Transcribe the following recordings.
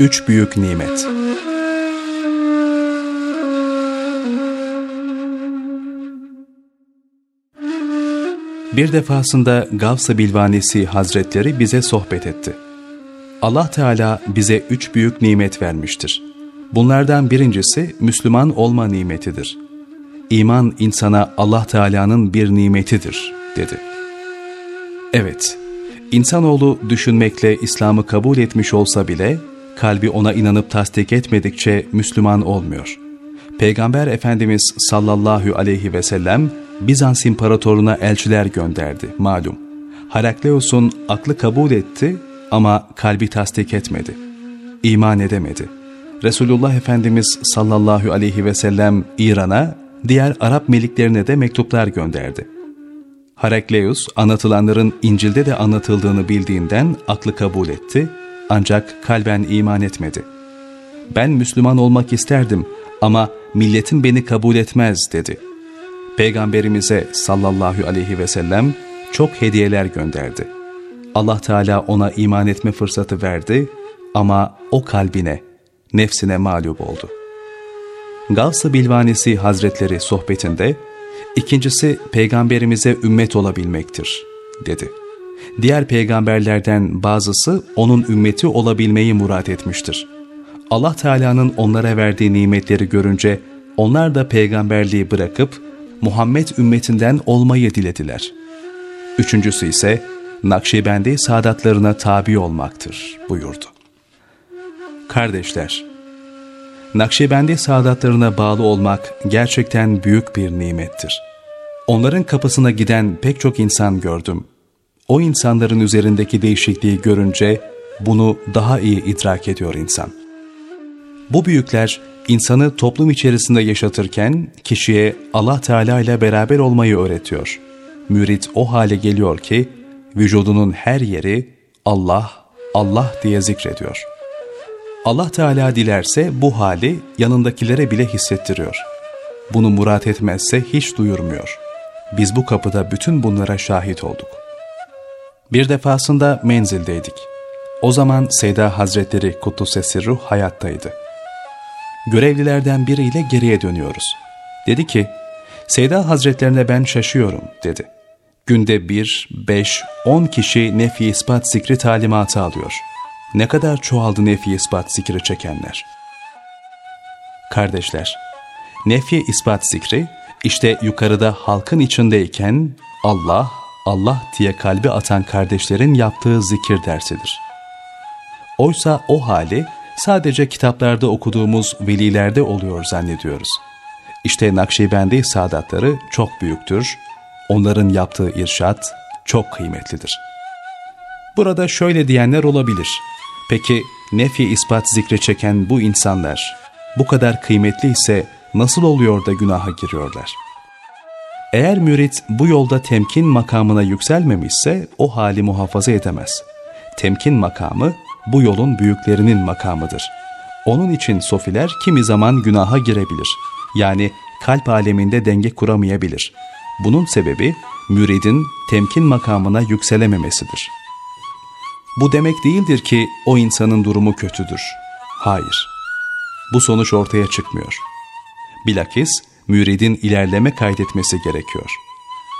üç büyük nimet. Bir defasında Gavs-ı Bilvanesi Hazretleri bize sohbet etti. Allah Teala bize üç büyük nimet vermiştir. Bunlardan birincisi Müslüman olma nimetidir. İman insana Allah Teala'nın bir nimetidir, dedi. Evet, insanoğlu düşünmekle İslam'ı kabul etmiş olsa bile, kalbi ona inanıp tasdik etmedikçe Müslüman olmuyor. Peygamber Efendimiz sallallahu aleyhi ve sellem, Bizans imparatoruna elçiler gönderdi malum. Harakleos'un aklı kabul etti ama kalbi tasdik etmedi. İman edemedi. Resulullah Efendimiz sallallahu aleyhi ve sellem İran'a, diğer Arap meliklerine de mektuplar gönderdi. Harakleus anlatılanların İncil'de de anlatıldığını bildiğinden aklı kabul etti ancak kalben iman etmedi. Ben Müslüman olmak isterdim ama milletim beni kabul etmez dedi. Peygamberimize sallallahu aleyhi ve sellem çok hediyeler gönderdi. Allah Teala ona iman etme fırsatı verdi ama o kalbine, nefsine mağlup oldu. Gavs-ı Bilvanesi Hazretleri sohbetinde, ikincisi peygamberimize ümmet olabilmektir, dedi. Diğer peygamberlerden bazısı onun ümmeti olabilmeyi murat etmiştir. Allah Teala'nın onlara verdiği nimetleri görünce onlar da peygamberliği bırakıp Muhammed ümmetinden olmayı dilediler. Üçüncüsü ise Nakşibendi saadatlarına tabi olmaktır buyurdu. Kardeşler, Nakşibendi saadatlarına bağlı olmak gerçekten büyük bir nimettir. Onların kapısına giden pek çok insan gördüm. O insanların üzerindeki değişikliği görünce bunu daha iyi idrak ediyor insan. Bu büyükler insanı toplum içerisinde yaşatırken kişiye Allah Teala ile beraber olmayı öğretiyor. Mürit o hale geliyor ki vücudunun her yeri Allah, Allah diye zikrediyor. Allah Teala dilerse bu hali yanındakilere bile hissettiriyor. Bunu murat etmezse hiç duyurmuyor. Biz bu kapıda bütün bunlara şahit olduk. Bir defasında menzildeydik. O zaman Seyda Hazretleri Kuddusesi Ruh hayattaydı. Görevlilerden biriyle geriye dönüyoruz. Dedi ki, Seyda Hazretlerine ben şaşıyorum dedi. Günde bir, beş, on kişi nefi ispat zikri talimatı alıyor. Ne kadar çoğaldı nefi ispat zikri çekenler. Kardeşler, nefi ispat zikri işte yukarıda halkın içindeyken Allah, Allah diye kalbi atan kardeşlerin yaptığı zikir dersidir. Oysa o hali sadece kitaplarda okuduğumuz velilerde oluyor zannediyoruz. İşte Nakşibendi saadatları çok büyüktür, onların yaptığı irşat çok kıymetlidir. Burada şöyle diyenler olabilir. Peki nefi ispat zikre çeken bu insanlar bu kadar kıymetli ise nasıl oluyor da günaha giriyorlar? Eğer mürit bu yolda temkin makamına yükselmemişse o hali muhafaza edemez. Temkin makamı bu yolun büyüklerinin makamıdır. Onun için sofiler kimi zaman günaha girebilir. Yani kalp aleminde denge kuramayabilir. Bunun sebebi müridin temkin makamına yükselememesidir. Bu demek değildir ki o insanın durumu kötüdür. Hayır. Bu sonuç ortaya çıkmıyor. Bilakis müridin ilerleme kaydetmesi gerekiyor.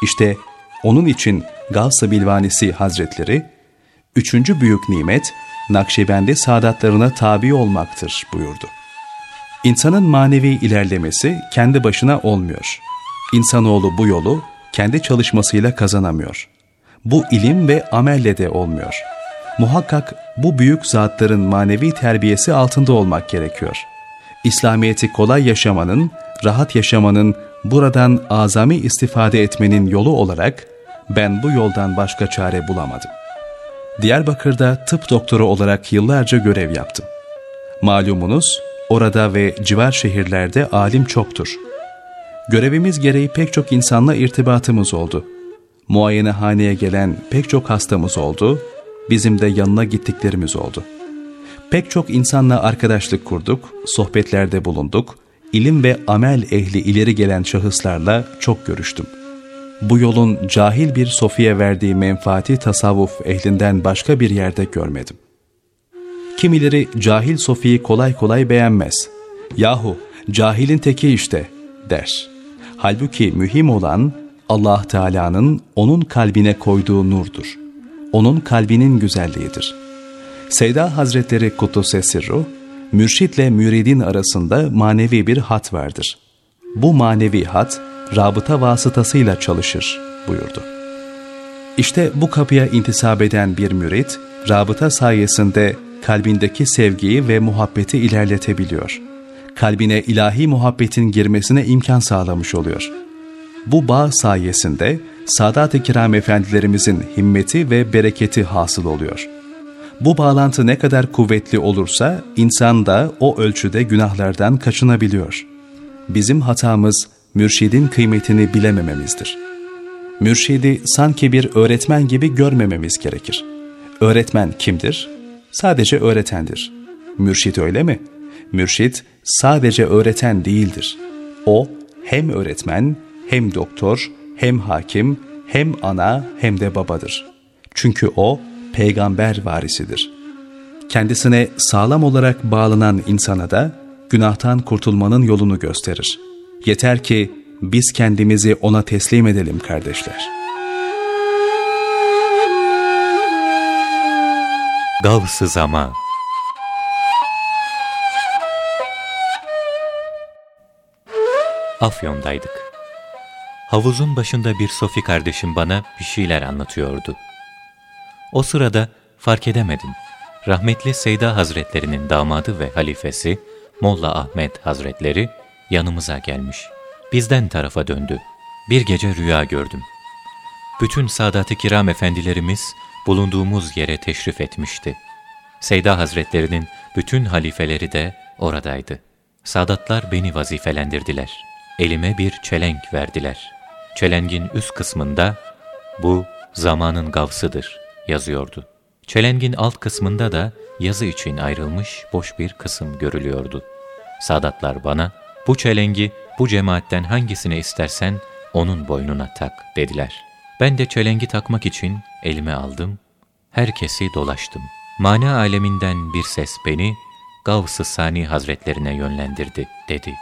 İşte onun için Gavs-ı Bilvanisi Hazretleri, üçüncü büyük nimet Nakşibendi saadatlarına tabi olmaktır buyurdu. İnsanın manevi ilerlemesi kendi başına olmuyor. İnsanoğlu bu yolu kendi çalışmasıyla kazanamıyor. Bu ilim ve amelle de olmuyor. Muhakkak bu büyük zatların manevi terbiyesi altında olmak gerekiyor. İslamiyet'i kolay yaşamanın, rahat yaşamanın, buradan azami istifade etmenin yolu olarak ben bu yoldan başka çare bulamadım. Diyarbakır'da tıp doktoru olarak yıllarca görev yaptım. Malumunuz orada ve civar şehirlerde alim çoktur. Görevimiz gereği pek çok insanla irtibatımız oldu. Muayenehaneye gelen pek çok hastamız oldu, bizim de yanına gittiklerimiz oldu. Pek çok insanla arkadaşlık kurduk, sohbetlerde bulunduk, ilim ve amel ehli ileri gelen şahıslarla çok görüştüm bu yolun cahil bir sofiye verdiği menfaati tasavvuf ehlinden başka bir yerde görmedim. Kimileri cahil Sofi'yi kolay kolay beğenmez. Yahu cahilin teki işte der. Halbuki mühim olan Allah Teala'nın onun kalbine koyduğu nurdur. Onun kalbinin güzelliğidir. Seyda Hazretleri Kudduse Sirru, mürşitle müridin arasında manevi bir hat vardır. Bu manevi hat, rabıta vasıtasıyla çalışır buyurdu. İşte bu kapıya intisap eden bir mürit, rabıta sayesinde kalbindeki sevgiyi ve muhabbeti ilerletebiliyor. Kalbine ilahi muhabbetin girmesine imkan sağlamış oluyor. Bu bağ sayesinde Sadat-ı Kiram Efendilerimizin himmeti ve bereketi hasıl oluyor. Bu bağlantı ne kadar kuvvetli olursa insan da o ölçüde günahlardan kaçınabiliyor. Bizim hatamız mürşidin kıymetini bilemememizdir. Mürşidi sanki bir öğretmen gibi görmememiz gerekir. Öğretmen kimdir? Sadece öğretendir. Mürşit öyle mi? Mürşit sadece öğreten değildir. O hem öğretmen, hem doktor, hem hakim, hem ana hem de babadır. Çünkü o peygamber varisidir. Kendisine sağlam olarak bağlanan insana da günahtan kurtulmanın yolunu gösterir. Yeter ki biz kendimizi ona teslim edelim kardeşler. Gavs-ı Zaman Afyon'daydık. Havuzun başında bir Sofi kardeşim bana bir şeyler anlatıyordu. O sırada fark edemedim. Rahmetli Seyda Hazretlerinin damadı ve halifesi Molla Ahmet Hazretleri yanımıza gelmiş. Bizden tarafa döndü. Bir gece rüya gördüm. Bütün Sadat-ı Kiram efendilerimiz bulunduğumuz yere teşrif etmişti. Seyda Hazretlerinin bütün halifeleri de oradaydı. Sadatlar beni vazifelendirdiler. Elime bir çelenk verdiler. Çelengin üst kısmında bu zamanın gavsıdır yazıyordu. Çelengin alt kısmında da yazı için ayrılmış boş bir kısım görülüyordu. Sadatlar bana bu çelengi bu cemaatten hangisine istersen onun boynuna tak dediler. Ben de çelengi takmak için elime aldım, herkesi dolaştım. Mana aleminden bir ses beni Gavs-ı Sani Hazretlerine yönlendirdi dedi.